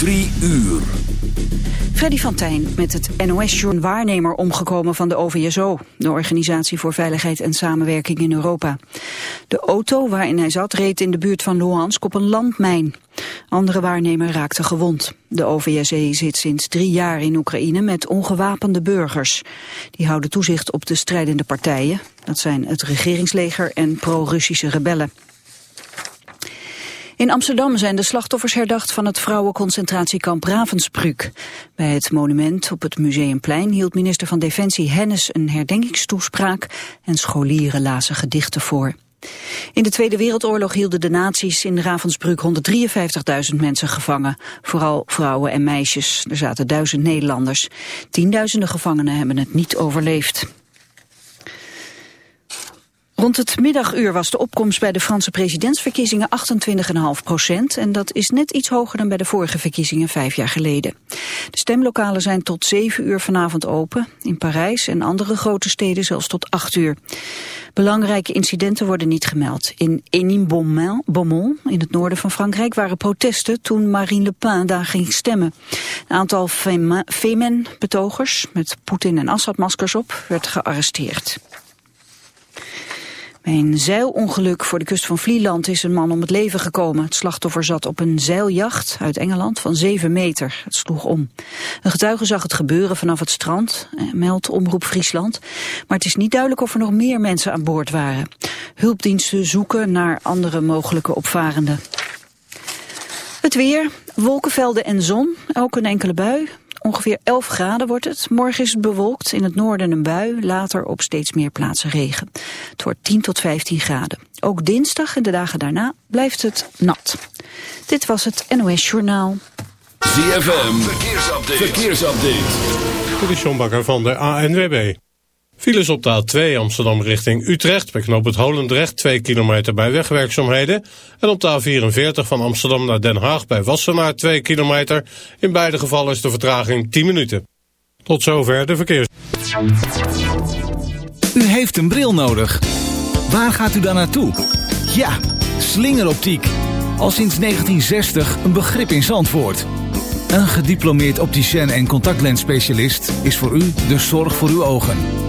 Drie uur. Freddy van met het NOS-journal waarnemer omgekomen van de OVSO, de Organisatie voor Veiligheid en Samenwerking in Europa. De auto waarin hij zat reed in de buurt van Luhansk op een landmijn. Andere waarnemer raakte gewond. De OVSE zit sinds drie jaar in Oekraïne met ongewapende burgers. Die houden toezicht op de strijdende partijen. Dat zijn het regeringsleger en pro-Russische rebellen. In Amsterdam zijn de slachtoffers herdacht van het vrouwenconcentratiekamp Ravensbrück. Bij het monument op het Museumplein hield minister van Defensie Hennis een herdenkingstoespraak en scholieren lazen gedichten voor. In de Tweede Wereldoorlog hielden de nazi's in Ravensbrück 153.000 mensen gevangen. Vooral vrouwen en meisjes. Er zaten duizend Nederlanders. Tienduizenden gevangenen hebben het niet overleefd. Rond het middaguur was de opkomst bij de Franse presidentsverkiezingen 28,5 procent. En dat is net iets hoger dan bij de vorige verkiezingen vijf jaar geleden. De stemlokalen zijn tot 7 uur vanavond open. In Parijs en andere grote steden zelfs tot 8 uur. Belangrijke incidenten worden niet gemeld. In Enin-Beaumont, in het noorden van Frankrijk, waren protesten toen Marine Le Pen daar ging stemmen. Een aantal Femen-betogers met Poetin en Assad-maskers op werd gearresteerd. Bij een zeilongeluk voor de kust van Vlieland is een man om het leven gekomen. Het slachtoffer zat op een zeiljacht uit Engeland van 7 meter. Het sloeg om. Een getuige zag het gebeuren vanaf het strand, eh, meldt Omroep Friesland. Maar het is niet duidelijk of er nog meer mensen aan boord waren. Hulpdiensten zoeken naar andere mogelijke opvarenden. Het weer, wolkenvelden en zon, ook een enkele bui. Ongeveer 11 graden wordt het. Morgen is het bewolkt, in het noorden een bui, later op steeds meer plaatsen regen. Het wordt 10 tot 15 graden. Ook dinsdag en de dagen daarna blijft het nat. Dit was het NOS Journaal. ZFM, verkeersupdate. verkeersupdate. Dit is John Bakker van de ANWB. Files op de A2 Amsterdam richting Utrecht bij knoop het Holendrecht 2 kilometer bij wegwerkzaamheden. En op de A44 van Amsterdam naar Den Haag bij Wassenaar 2 kilometer. In beide gevallen is de vertraging 10 minuten. Tot zover de verkeers. U heeft een bril nodig. Waar gaat u dan naartoe? Ja, slingeroptiek. Al sinds 1960 een begrip in Zandvoort. Een gediplomeerd opticien en contactlensspecialist is voor u de zorg voor uw ogen.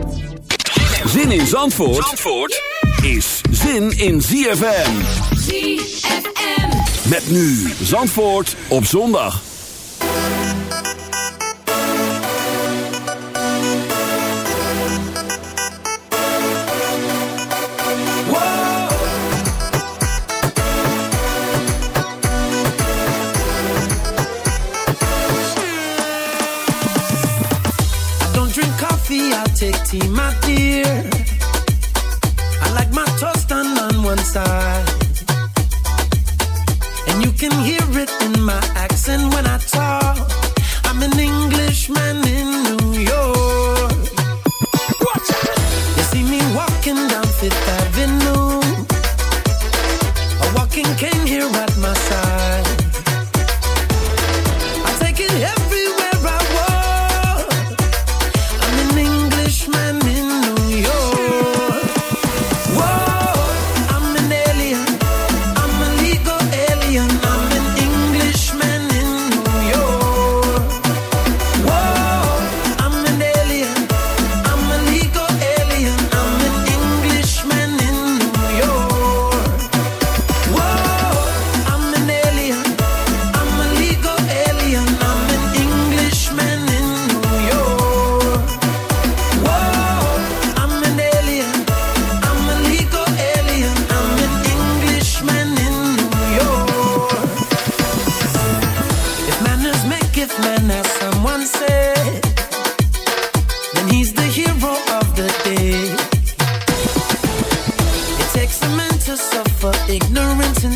Zin in Zandvoort, Zandvoort is zin in ZFM. ZFM. Met nu Zandvoort op zondag. I don't drink coffee, I take tea, my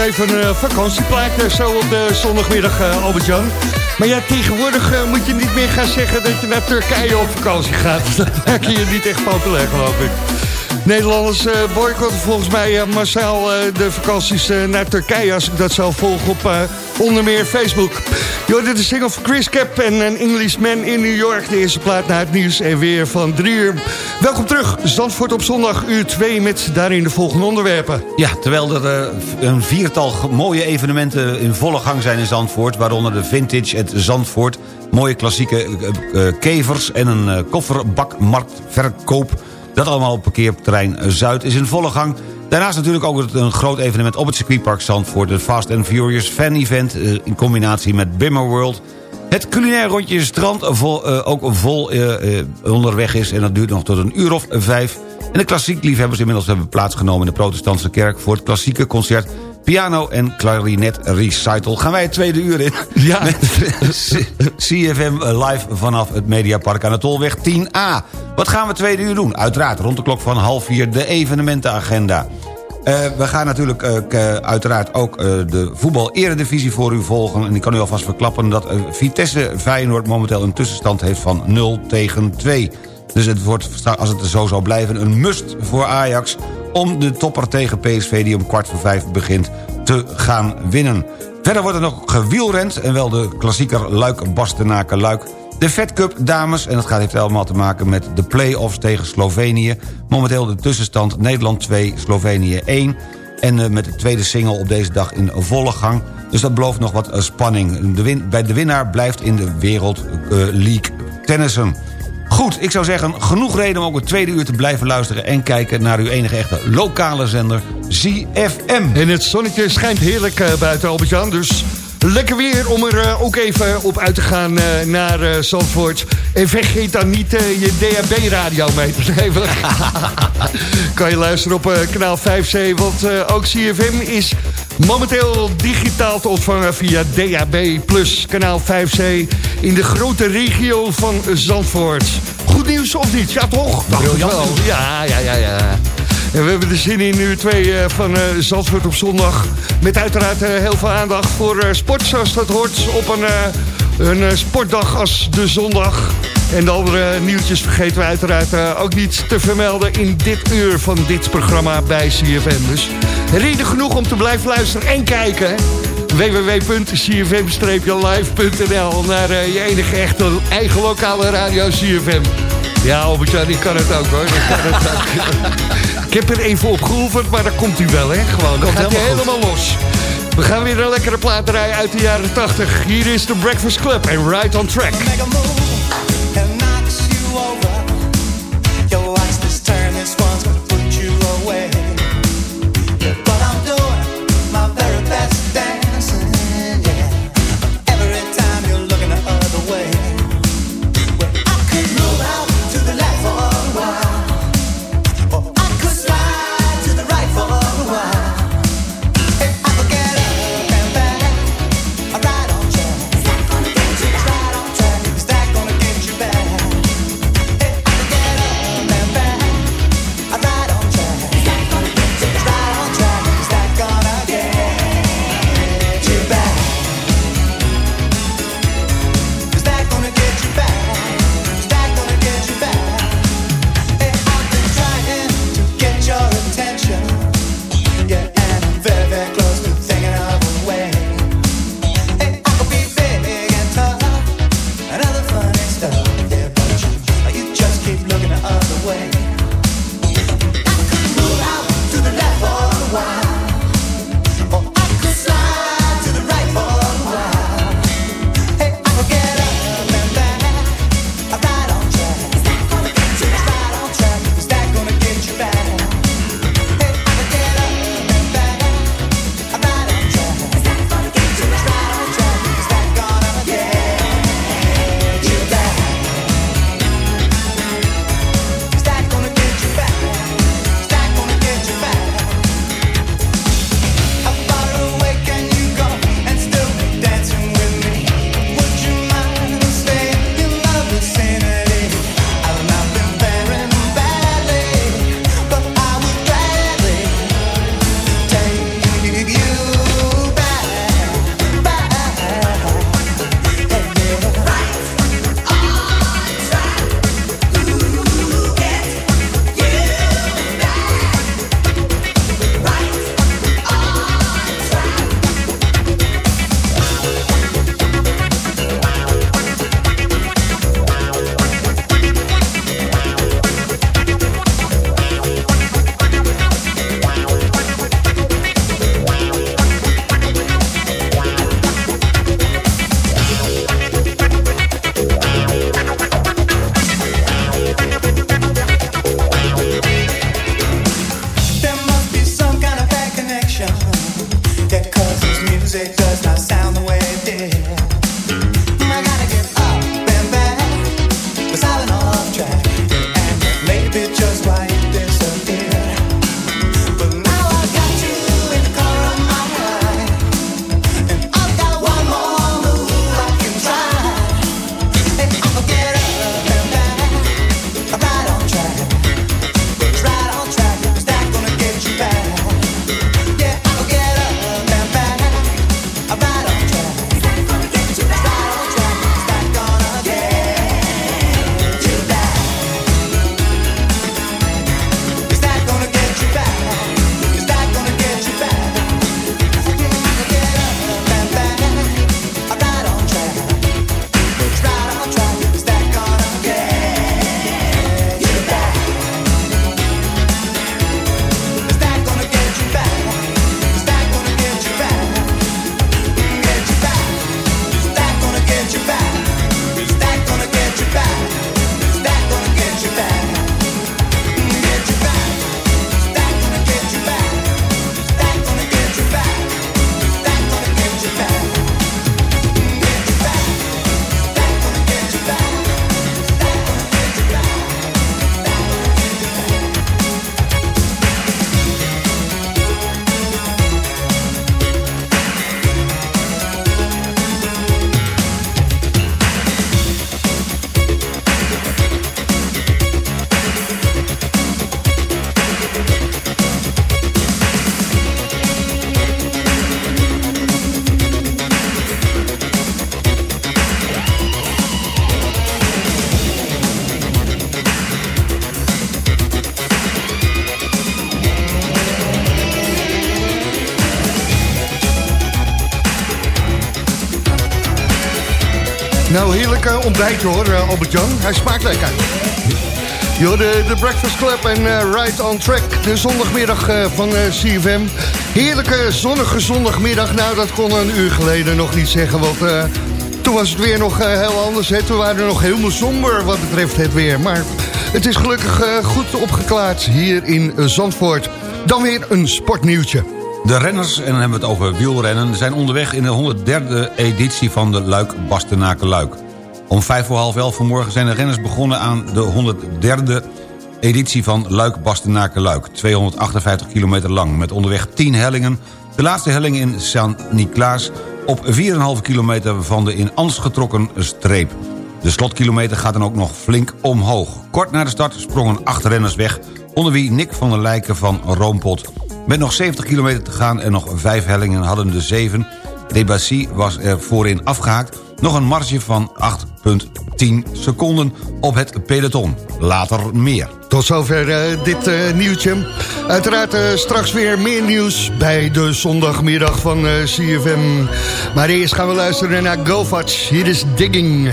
Even een uh, vakantieplaatje zo op de zondagmiddag, uh, Albert-Jan. Maar ja, tegenwoordig moet je niet meer gaan zeggen dat je naar Turkije op vakantie gaat. Maak je je niet echt populair, geloof ik. Nederlanders uh, boycotten volgens mij uh, massaal uh, de vakanties naar Turkije... als ik dat zo volg op onder meer Facebook. Yo, dit is single van Chris Cap en een Englishman in New York. De eerste plaat naar het nieuws en weer van drie uur. Welkom terug, Zandvoort op zondag, uur 2... met daarin de volgende onderwerpen. Ja, terwijl er een viertal mooie evenementen in volle gang zijn in Zandvoort... waaronder de Vintage het Zandvoort... mooie klassieke kevers en een kofferbakmarktverkoop... Dat allemaal op parkeerterrein Zuid is in volle gang. Daarnaast natuurlijk ook een groot evenement op het circuitpark Zandvoort. De Fast and Furious Fan Event in combinatie met Bimmer World. Het culinair rondje strand vol, uh, ook vol uh, onderweg is. En dat duurt nog tot een uur of vijf. En de klassiek liefhebbers inmiddels hebben plaatsgenomen... in de protestantse kerk voor het klassieke concert... Piano en klarinet recital. Gaan wij het tweede uur in? Ja. Met CFM live vanaf het Mediapark aan de Tolweg 10A. Wat gaan we het tweede uur doen? Uiteraard rond de klok van half vier de evenementenagenda. Uh, we gaan natuurlijk uh, uiteraard ook uh, de voetbal-eredivisie voor u volgen. En ik kan u alvast verklappen dat Vitesse Feyenoord momenteel een tussenstand heeft van 0 tegen 2. Dus het wordt, als het zo zou blijven, een must voor Ajax... om de topper tegen PSV die om kwart voor vijf begint te gaan winnen. Verder wordt er nog gewielrend en wel de klassieker Luik-Bastenaken-Luik... De Fed Cup dames, en dat gaat heeft allemaal te maken met de play-offs tegen Slovenië. Momenteel de tussenstand Nederland 2, Slovenië 1. En uh, met de tweede single op deze dag in volle gang. Dus dat belooft nog wat uh, spanning. De win bij de winnaar blijft in de Wereld uh, League tennissen. Goed, ik zou zeggen, genoeg reden om ook het tweede uur te blijven luisteren... en kijken naar uw enige echte lokale zender, ZFM. En het zonnetje schijnt heerlijk uh, buiten, Albert-Jan, dus... Lekker weer om er uh, ook even op uit te gaan uh, naar Zandvoort. En vergeet dan niet je DHB-radio mee te nemen. kan je luisteren op kanaal 5C, want ook CFM is momenteel digitaal te ontvangen via DHB Plus kanaal 5C in de grote regio van Zandvoort. Goed nieuws of niet? Ja toch? Briljant. Ja, ja, ja, ja. En we hebben de zin in uur 2 van uh, Zandvoort op zondag. Met uiteraard uh, heel veel aandacht voor sport zoals dat hoort op een, een sportdag als de zondag. En de andere nieuwtjes vergeten we uiteraard ook niet te vermelden in dit uur van dit programma bij CFM. Dus reden genoeg om te blijven luisteren en kijken. www.cfm-live.nl naar je enige echte eigen lokale radio CFM. Ja, Albert-Jan, ik kan het ook hoor. Ik kan het ook. Ik heb er even op geoefend, maar dat komt u wel, hè? Gewoon, dan gaat helemaal los. We gaan weer een lekkere plaat uit de jaren 80. Hier is de Breakfast Club en Right on Track. Nou, heerlijk eh, ontbijtje hoor, eh, Albert-Jan. Hij smaakt lekker. Yo, de, de Breakfast Club en eh, Right on Track. De zondagmiddag van CFM. Heerlijke zonnige zondagmiddag. Nou, dat kon een uur geleden nog niet zeggen. Want toen was het weer nog heel anders. Hè. Toen waren we nog helemaal somber wat betreft het weer. Maar het is gelukkig goed opgeklaard hier in Zandvoort. Dan weer een sportnieuwtje. De renners, en dan hebben we het over wielrennen... zijn onderweg in de 103e editie van de Luik-Bastenaken-Luik. Om vijf voor half elf vanmorgen zijn de renners begonnen aan de 103e editie van Luik-Bastenaken-Luik. 258 kilometer lang, met onderweg 10 hellingen. De laatste helling in Saint-Niklaas op 4,5 kilometer van de in Ans getrokken streep. De slotkilometer gaat dan ook nog flink omhoog. Kort na de start sprongen acht renners weg... onder wie Nick van der Lijken van Roompot. Met nog 70 kilometer te gaan en nog vijf hellingen hadden de zeven... Debassy was er voorin afgehaakt... nog een marge van 8,10 seconden op het peloton. Later meer. Tot zover eh, dit eh, nieuwtje. Uiteraard eh, straks weer meer nieuws bij de zondagmiddag van CFM. Maar eerst gaan we luisteren naar GoFatch. Hier is Digging.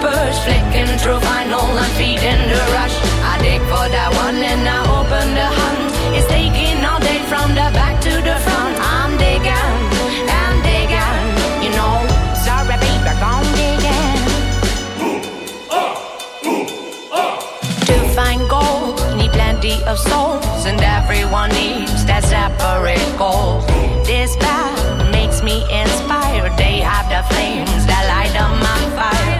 Flicking through vinyl, I'm feeding the rush. I dig for that one and I open the hunt. It's taking all day from the back to the front. I'm digging, I'm digging, you know. Sorry, baby, I'm digging. Ooh, uh, uh. To find gold, need plenty of souls, and everyone needs that separate gold. This path makes me inspired. They have the flames that light up my fire.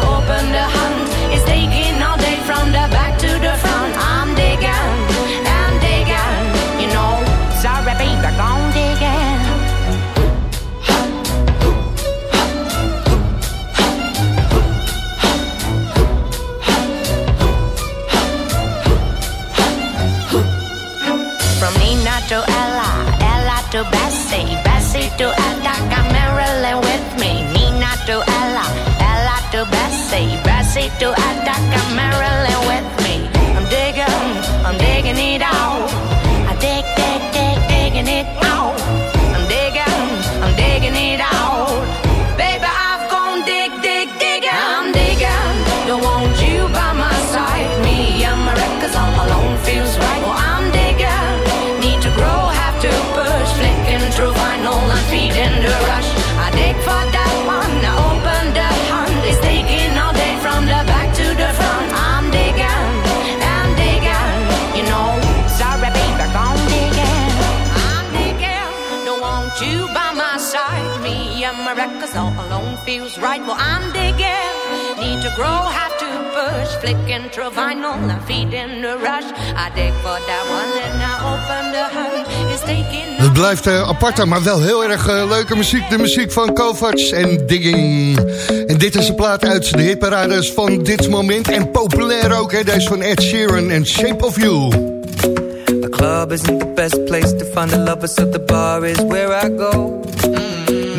To Bessie, Bessie to Attica, Marilyn with me. Nina to Ella, Ella to Bessie, Bessie to Attica, Marilyn with me. I'm digging, I'm digging it out. Feels right. Well, I'm digging. Need to grow, have to push. Flicking through vinyl and feeding the rush. I dig for that one and I open the hunt. It's taking Het blijft eh, apart, maar wel heel erg eh, leuke muziek. De muziek van Kovacs en Digging. En dit is een plaat uit de hitparades van dit moment. En populair ook, hè, deze van Ed Sheeran en Shape of You. The club isn't the best place to find the lovers, so the bar is where I go.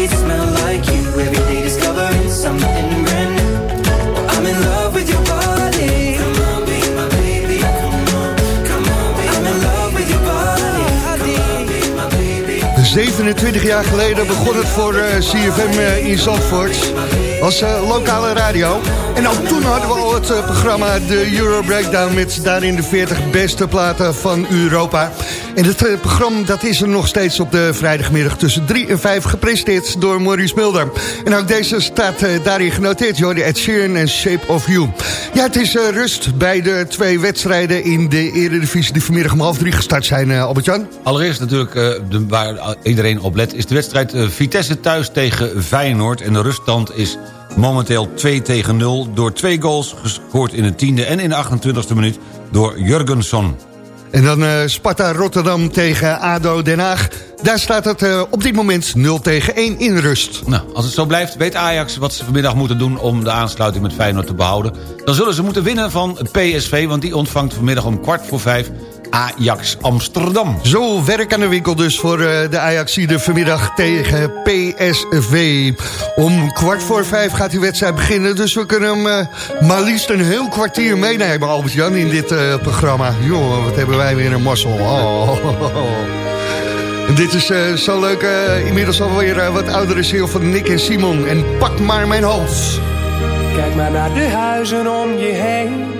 sheets smell like you. Every day discovering something brand new. I'm in love with your body. Come on, be my baby. Come on, come on, be I'm in love with your body. Come on, be my baby. 27 jaar geleden begon het voor eh, CFM eh, in Zandvoort. als uh, lokale radio. En ook toen hadden we al het uh, programma de Euro Breakdown... met daarin de 40 beste platen van Europa. En het uh, programma dat is er nog steeds op de vrijdagmiddag... tussen 3 en 5 gepresenteerd door Maurice Mulder. En ook deze staat daarin genoteerd, Jordi Ed Sheeran en Shape of You. Ja, het is rust bij de twee wedstrijden in de Eredivisie... die vanmiddag om half drie gestart zijn, Albert-Jan. Allereerst natuurlijk, de, waar iedereen op let... is de wedstrijd Vitesse thuis tegen Feyenoord. En de ruststand is momenteel 2 tegen 0... door twee goals gescoord in de tiende en in de 28e minuut door Jurgenson. En dan uh, Sparta Rotterdam tegen ADO Den Haag. Daar staat het uh, op dit moment 0 tegen 1 in rust. Nou, als het zo blijft, weet Ajax wat ze vanmiddag moeten doen... om de aansluiting met Feyenoord te behouden. Dan zullen ze moeten winnen van PSV... want die ontvangt vanmiddag om kwart voor vijf Ajax Amsterdam. Zo werk aan de winkel dus voor uh, de Ajaxide vanmiddag tegen PSV. Om kwart voor vijf gaat die wedstrijd beginnen. Dus we kunnen hem uh, maar liefst een heel kwartier meenemen, Albert-Jan, in dit uh, programma. Jongen, wat hebben wij weer een mazzel. Oh. Dit is zo leuk, inmiddels alweer wat oudere ziel van Nick en Simon. En pak maar mijn hals. Kijk maar naar de huizen om je heen.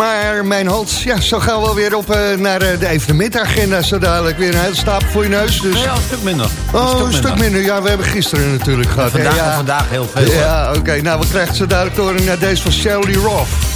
maar mijn hals. Ja, zo gaan we alweer op uh, naar uh, de evenementagenda. Zo dadelijk weer een hele stapel voor je neus. Dus... Ja, een stuk minder. Oh, een stuk minder. Ja, we hebben gisteren natuurlijk gehad. Vandaag, hè? ja. vandaag heel veel. Ja, oké. Nou, we krijgen zo dadelijk horen naar deze van Shelly Roth.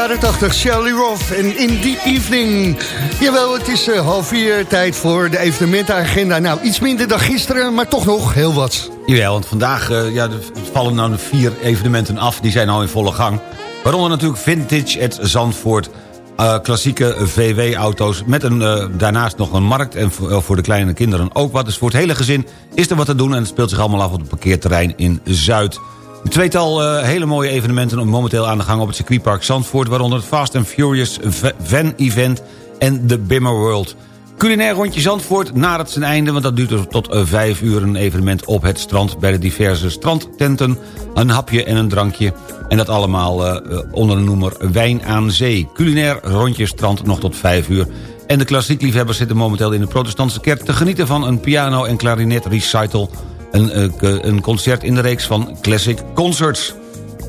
Jaren 80, Shelley Roth en In the Evening. Jawel, het is uh, half vier, tijd voor de evenementenagenda. Nou, iets minder dan gisteren, maar toch nog heel wat. Ja, want vandaag uh, ja, er vallen nou vier evenementen af, die zijn al in volle gang. Waaronder natuurlijk Vintage at Zandvoort... Uh, klassieke VW-auto's met een, daarnaast nog een markt... en voor, voor de kleine kinderen ook wat. Dus voor het hele gezin is er wat te doen... en het speelt zich allemaal af op het parkeerterrein in Zuid. Een tweetal uh, hele mooie evenementen momenteel aan de gang op het circuitpark Zandvoort... waaronder het Fast and Furious Van Event en de Bimmer World. Culinair rondje Zandvoort het zijn einde... want dat duurt tot uh, vijf uur een evenement op het strand... bij de diverse strandtenten, een hapje en een drankje... en dat allemaal uh, onder de noemer Wijn aan Zee. Culinair rondje strand nog tot vijf uur... En de klassiekliefhebbers zitten momenteel in de protestantse kerk... te genieten van een piano- en klarinet recital een, eh, een concert in de reeks van Classic Concerts.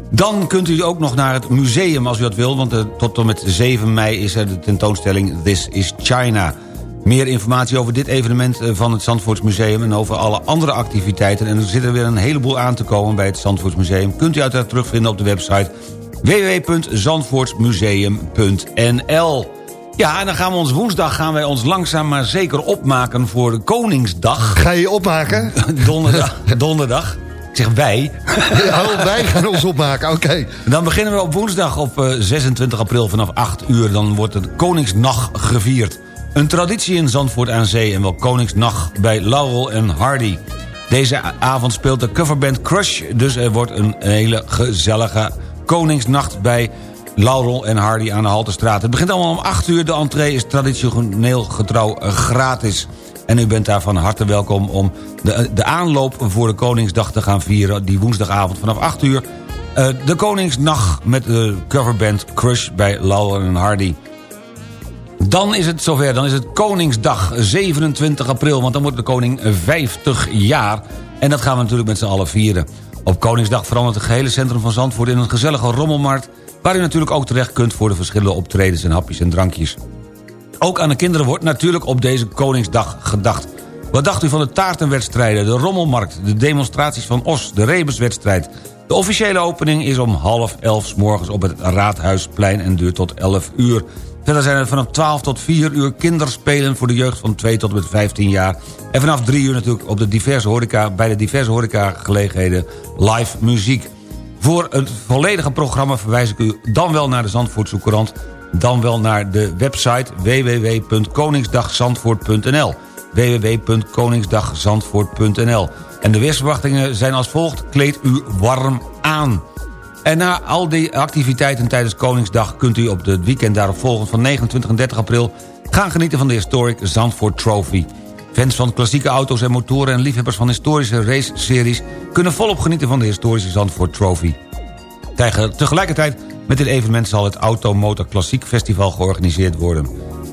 Dan kunt u ook nog naar het museum als u dat wil... want uh, tot en met 7 mei is er de tentoonstelling This is China. Meer informatie over dit evenement eh, van het Zandvoortsmuseum... en over alle andere activiteiten. En er zit er weer een heleboel aan te komen bij het Zandvoortsmuseum... kunt u uiteraard terugvinden op de website www.zandvoortsmuseum.nl ja, en dan gaan we ons woensdag gaan wij ons langzaam maar zeker opmaken voor de Koningsdag. Ga je opmaken? donderdag. donderdag. Ik zeg wij. Ja, wij gaan ons opmaken, oké. Dan beginnen we op woensdag op 26 eh, april vanaf 8 uur. Dan wordt het Koningsnacht gevierd. Een traditie in Zandvoort aan Zee en wel Koningsnacht bij Laurel en Hardy. Deze avond speelt de coverband Crush, dus er wordt een hele gezellige Koningsnacht bij Laurel en Hardy aan de Haltestraat. Het begint allemaal om 8 uur. De entree is traditioneel getrouw gratis. En u bent daar van harte welkom om de, de aanloop voor de Koningsdag te gaan vieren... die woensdagavond vanaf 8 uur. Uh, de Koningsnacht met de coverband Crush bij Laurel en Hardy. Dan is het zover, dan is het Koningsdag 27 april... want dan wordt de koning 50 jaar. En dat gaan we natuurlijk met z'n allen vieren. Op Koningsdag verandert het gehele centrum van Zandvoort... in een gezellige rommelmarkt waar u natuurlijk ook terecht kunt voor de verschillende optredens en hapjes en drankjes. Ook aan de kinderen wordt natuurlijk op deze Koningsdag gedacht. Wat dacht u van de taartenwedstrijden, de rommelmarkt, de demonstraties van Os, de rebuswedstrijd? De officiële opening is om half elf morgens op het Raadhuisplein en duurt tot 11 uur. Verder zijn er vanaf 12 tot 4 uur kinderspelen voor de jeugd van 2 tot en met 15 jaar. En vanaf 3 uur natuurlijk op de diverse horeca, bij de diverse horecagelegenheden live muziek. Voor het volledige programma verwijs ik u dan wel naar de Zandvoortse Courant... dan wel naar de website www.koningsdagzandvoort.nl www.koningsdagzandvoort.nl En de weersverwachtingen zijn als volgt. Kleed u warm aan. En na al die activiteiten tijdens Koningsdag... kunt u op het weekend daarop volgend van 29 en 30 april... gaan genieten van de Historic Zandvoort Trophy. Fans van klassieke auto's en motoren en liefhebbers van historische race-series... kunnen volop genieten van de historische Zandvoort Trophy. Tegelijkertijd met dit evenement zal het Automotor Klassiek Festival georganiseerd worden.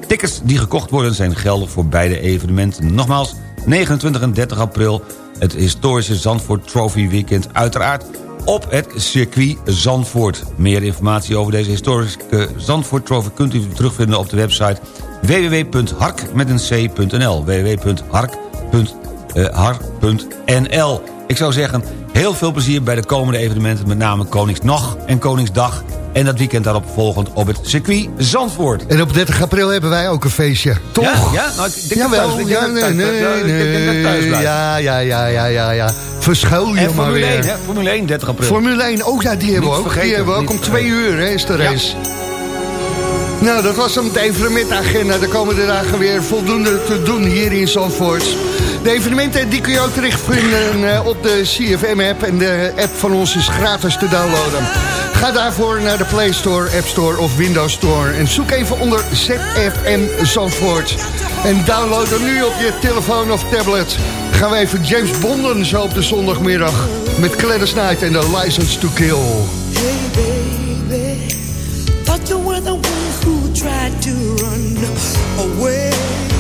Tickets die gekocht worden zijn geldig voor beide evenementen. Nogmaals, 29 en 30 april het historische Zandvoort Trophy Weekend... uiteraard op het circuit Zandvoort. Meer informatie over deze historische Zandvoort Trophy... kunt u terugvinden op de website www.hark.nl www.hark.nl Ik zou zeggen, heel veel plezier bij de komende evenementen... met name Koningsnog en Koningsdag... En dat weekend daarop volgend op het circuit Zandvoort. En op 30 april hebben wij ook een feestje, toch? Ja, ja? Nou, ik denk Jawel, thuis, ja, nee, nee, nee, ja, ja, ja, ja, ja, ja. Verschuil je en maar Formule weer. 1, hè? Formule 1, 30 april. Formule 1, ook, ja, die hebben we ook. vergeten, die hebben we ook om twee uur, hè, is de Ja. Nou, dat was hem de evenementagenda. De komende dagen weer voldoende te doen hier in Zandvoort. De evenementen die kun je ook terugvinden eh, op de CFM-app. En de app van ons is gratis te downloaden. Ga daarvoor naar de Play Store, App Store of Windows Store. En zoek even onder ZFM Zandvoort. En download hem nu op je telefoon of tablet. Gaan we even James Bonden zo op de zondagmiddag. Met Gladys Knight en de License to Kill. Thought you were the tried to run away.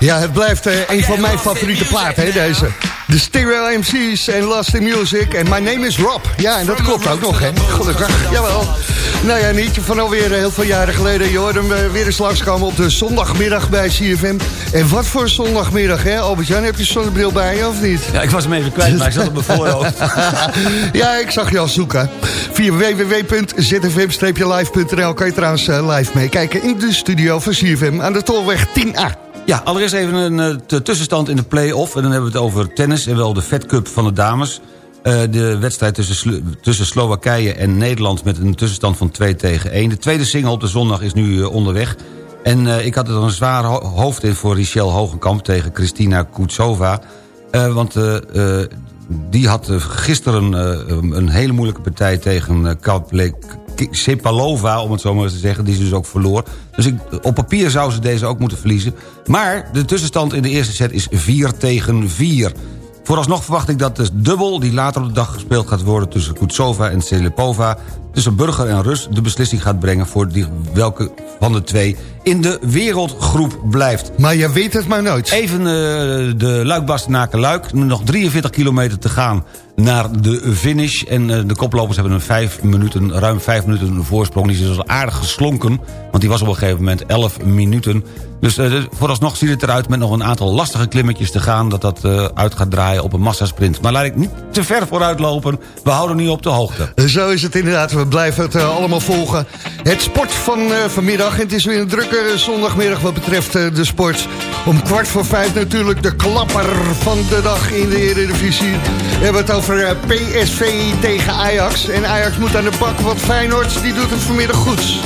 Ja, het blijft eh, een van mijn favoriete platen, hè, deze. De Stereo MC's en Lasting Music en My Name is Rob. Ja, en dat klopt ook nog, hè. Gelukkig, jawel. Nou ja, niet van alweer eh, heel veel jaren geleden. Je hoorde hem eh, weer eens langskomen op de zondagmiddag bij CFM. En wat voor zondagmiddag, hè? Albert-Jan, heb je zonnebril bij je, of niet? Ja, ik was hem even kwijt, maar ik zat op mijn voorhoofd. ja, ik zag je al zoeken. Via www.zfm-live.nl kan je trouwens live meekijken in de studio van CFM aan de Tolweg 10A. Ja, allereerst even een eh, tussenstand in de play-off. En dan hebben we het over tennis en wel de Fed Cup van de dames. Eh, de wedstrijd tussen, tussen Slowakije en Nederland... met een tussenstand van 2 tegen 1. De tweede single op de zondag is nu eh, onderweg. En ik had er een zwaar ho hoofd in voor Richelle Hogenkamp... tegen Kristina Kutsova. Want die had gisteren een hele moeilijke partij tegen K- Sepalova, om het zo maar eens te zeggen, die ze dus ook verloor. Dus ik, op papier zou ze deze ook moeten verliezen. Maar de tussenstand in de eerste set is 4 tegen 4. Vooralsnog verwacht ik dat de dubbel die later op de dag gespeeld gaat worden... tussen Kutsova en Selepova, tussen Burger en Rus... de beslissing gaat brengen voor die, welke van de twee in de wereldgroep blijft. Maar je weet het maar nooit. Even eh, de Luik-Bastenaken-Luik. Nog 43 kilometer te gaan naar de finish. En eh, de koplopers hebben een vijf minuten, ruim 5 minuten een voorsprong. Die is dus al aardig geslonken. Want die was op een gegeven moment 11 minuten. Dus eh, de- vooralsnog ziet het eruit met nog een aantal lastige klimmetjes te gaan... dat dat uit gaat draaien op een massasprint. Maar laat ik niet te ver vooruit lopen. We houden nu op de hoogte. Zo is het inderdaad. We blijven het eh, allemaal volgen. Het sport van eh, vanmiddag. Het is weer een drukke zondagmiddag wat betreft eh, de sport. Om kwart voor vijf natuurlijk de klapper van de dag in de Eredivisie. We hebben het over eh, PSV tegen Ajax. En Ajax moet aan de bak, want Feyenoord die doet het vanmiddag goed.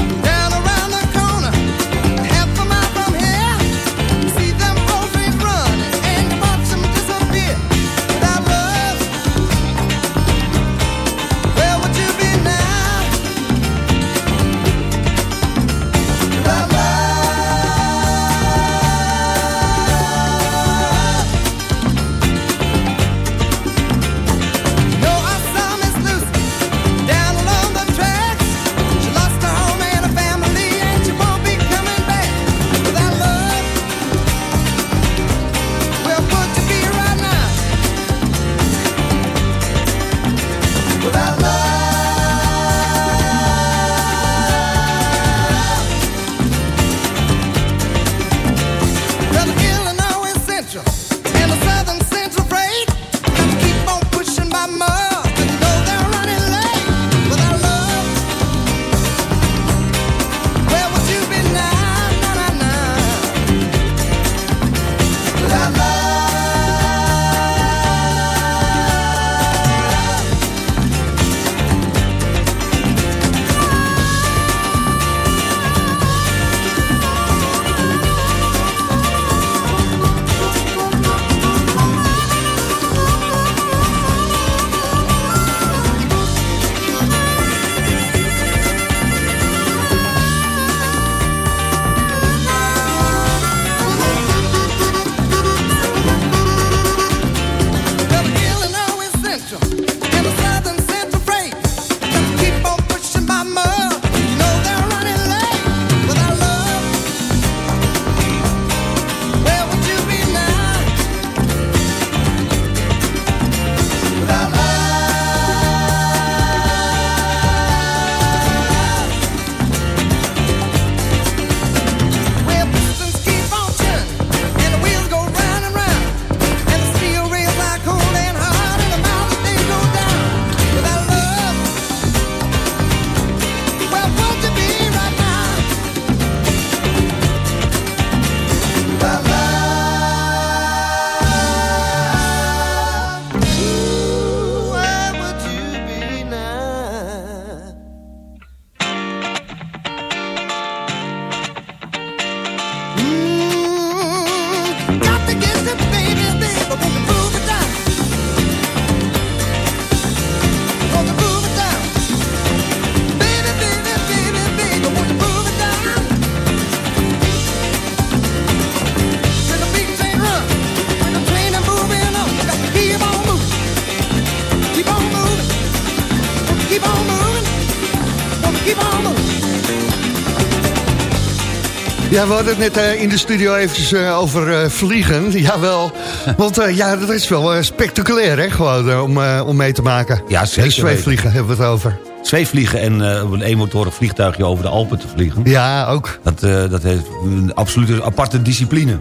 Ja, we hadden het net eh, in de studio eventjes eh, over eh, vliegen. Jawel, want ja, dat is wel spectaculair, hè, gewoon om, om mee te maken. Ja, zeker En zweefvliegen hebben we het over. Zweefvliegen en een eenmotorig vliegtuigje over de Alpen te vliegen. Ja, ook. Dat, eh, dat heeft een absolute aparte discipline.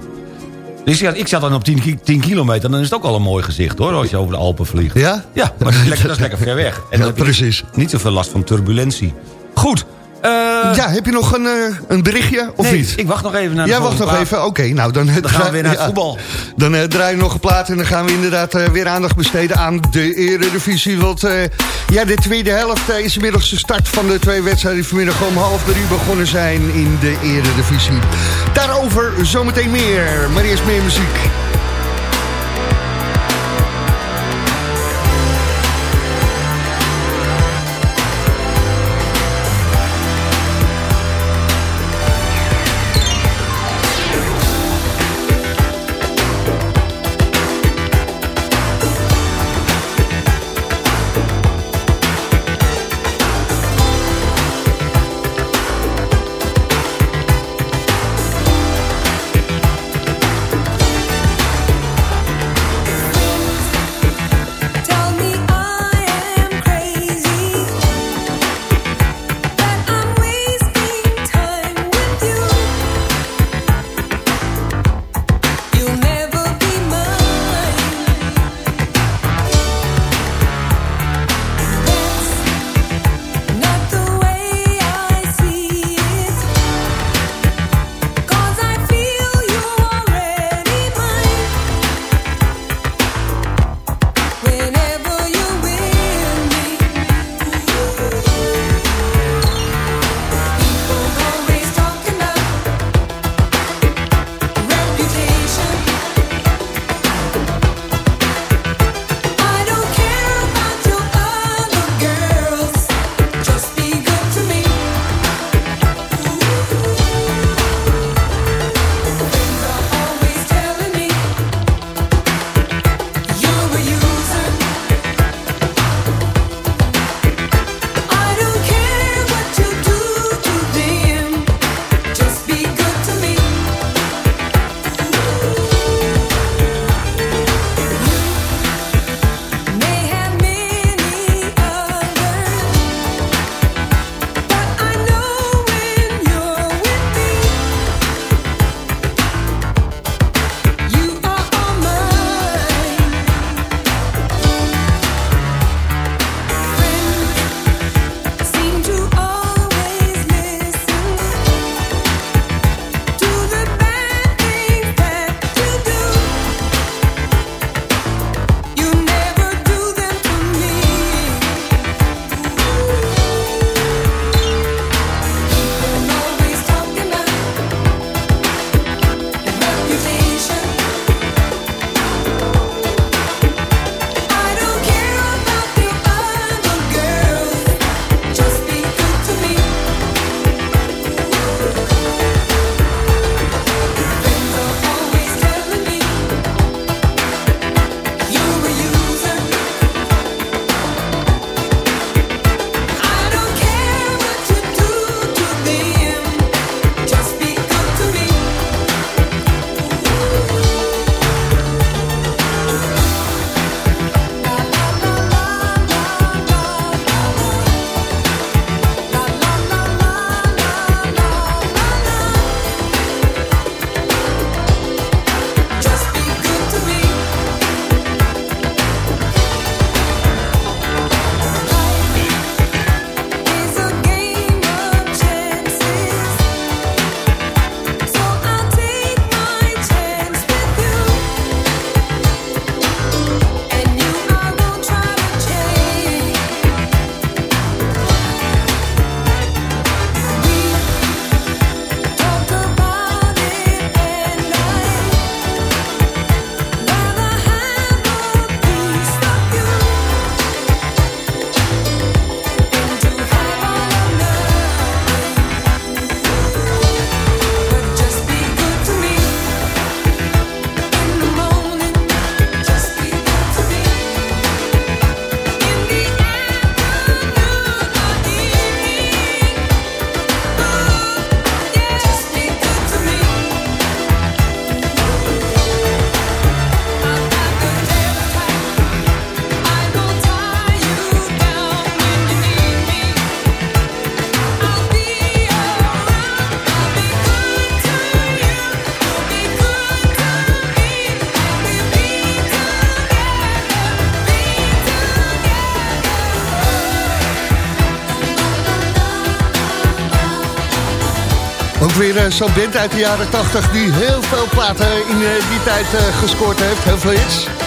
Dus ja, ik zat dan op 10, ki- 10 kilometer, dan is het ook al een mooi gezicht hoor, als je over de Alpen vliegt. Ja? Ja, maar dat is lekker, dat is lekker ver weg. En je precies. Niet zoveel last van turbulentie. Goed. Eh, ja, heb je nog een, eh, een berichtje of nee, niet? ik wacht nog even naar de Jij wacht nog even? Oké, nou dan... Dan gaan we weer naar het voetbal. Dan eh, draai je nog een plaat en dan gaan we inderdaad eh, weer aandacht besteden aan de Eredivisie. Want eh, ja, de tweede helft eh, is inmiddels de start van de twee wedstrijden die vanmiddag om half drie begonnen zijn in de Eredivisie. Daarover zometeen meer, maar eerst meer muziek. Weer eh, zo'n band uit de jaren 80 die heel veel platen in eh, die tijd eh, gescoord heeft. Heel veel hits.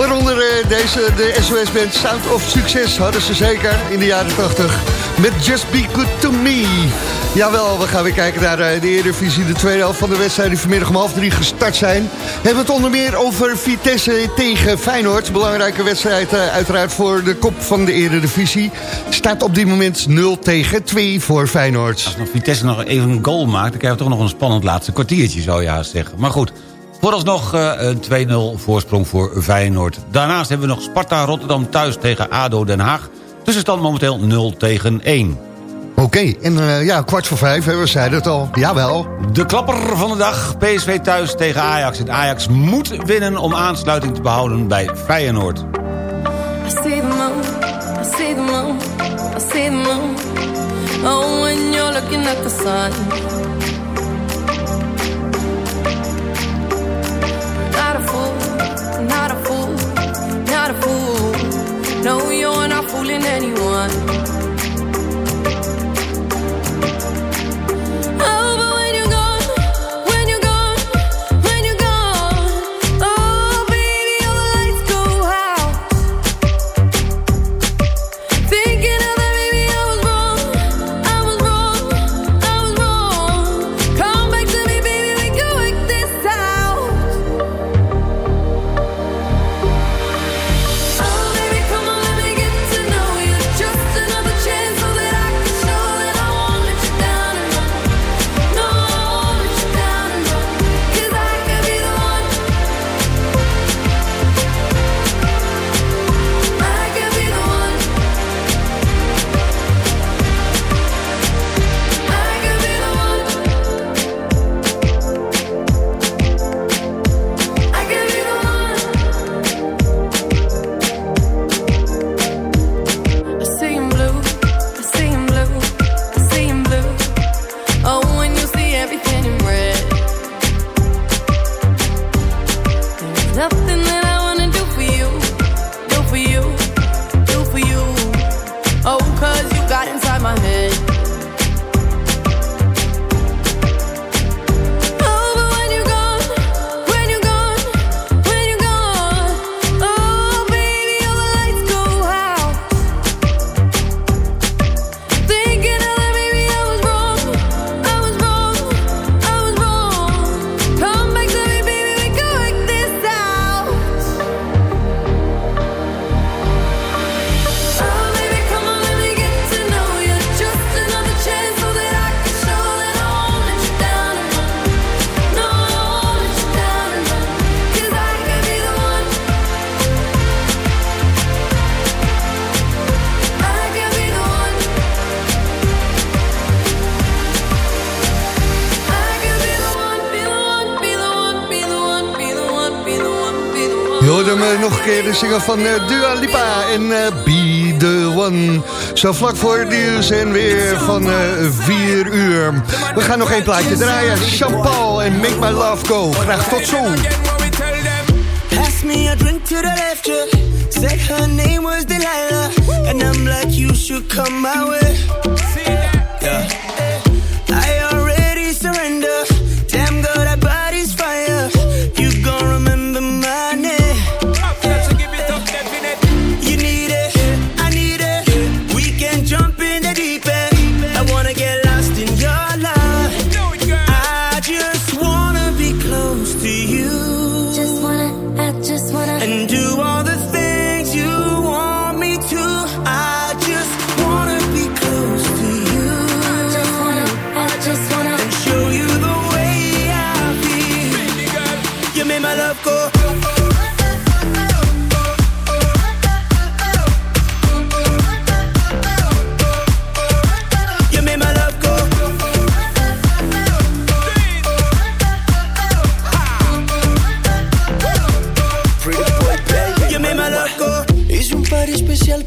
Waaronder eh, deze, de SOS-band Sound of Succes hadden ze zeker in de jaren 80. Met Just Be Good To Me. Jawel, we gaan weer kijken naar eh, de Eredivisie. De tweede helft van de wedstrijd die vanmiddag om half drie gestart zijn. We hebben het onder meer over Vitesse tegen Feyenoord. Belangrijke wedstrijd eh, uiteraard voor de kop van de Eredivisie. Staat op dit moment 0 tegen 2 voor Feyenoord. Als nog Vitesse nog even een goal maakt... dan krijgen we toch nog een spannend laatste kwartiertje, zou je haast zeggen. Maar goed, vooralsnog eh, een 2-0 voorsprong voor Feyenoord. Daarnaast hebben we nog Sparta Rotterdam thuis tegen ADO Den Haag. Tussenstand momenteel 0 tegen 1. Oké, en eh, ja, kwart voor vijf, hè, we zeiden het al. Jawel. De klapper van de dag, PSV thuis tegen Ajax. En Ajax moet winnen om aansluiting te behouden bij Feyenoord. I a fool, not a fool, not a fool. No, you're not fooling anyone. Zinger van eh, Dua Lipa en eh, Be The One. Zo vlak voor het nieuws en weer van 4 uur. We gaan nog één plaatje draaien. Jean-Paul en Make My Love Go. Graag tot zo. Pass me a drink to the left, yeah. Said her name was Delilah. And I'm like, you should come my way. Yeah.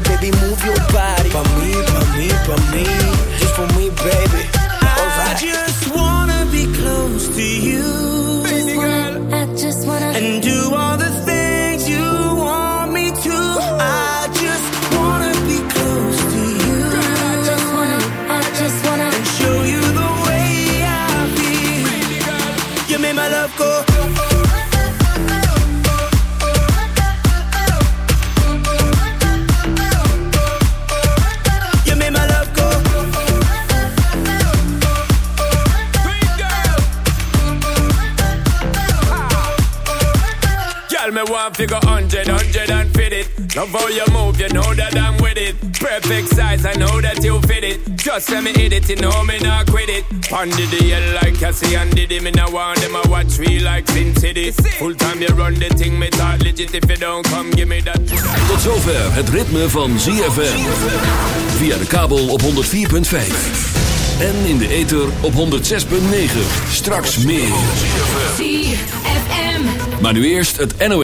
baby move your body. Pa' mí, pa' mí, pa' mí. Figure hundred, hundred and fit it. Love how you move, you know that I'm with it. Perfect size, I know that you fit it. Just let me hit it, you know me not quit it. Pondy the hell like Cassie and Diddy. Me now want them, I watch me like Sin City. Full time you run the thing, me talk legit. If you don't come, give me that. Tot zover het ritme van ZFM. Via de kabel op 104.5. En in de ether op 106.9. Straks meer. ZFM. Maar nu eerst het NOS.